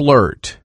flirt.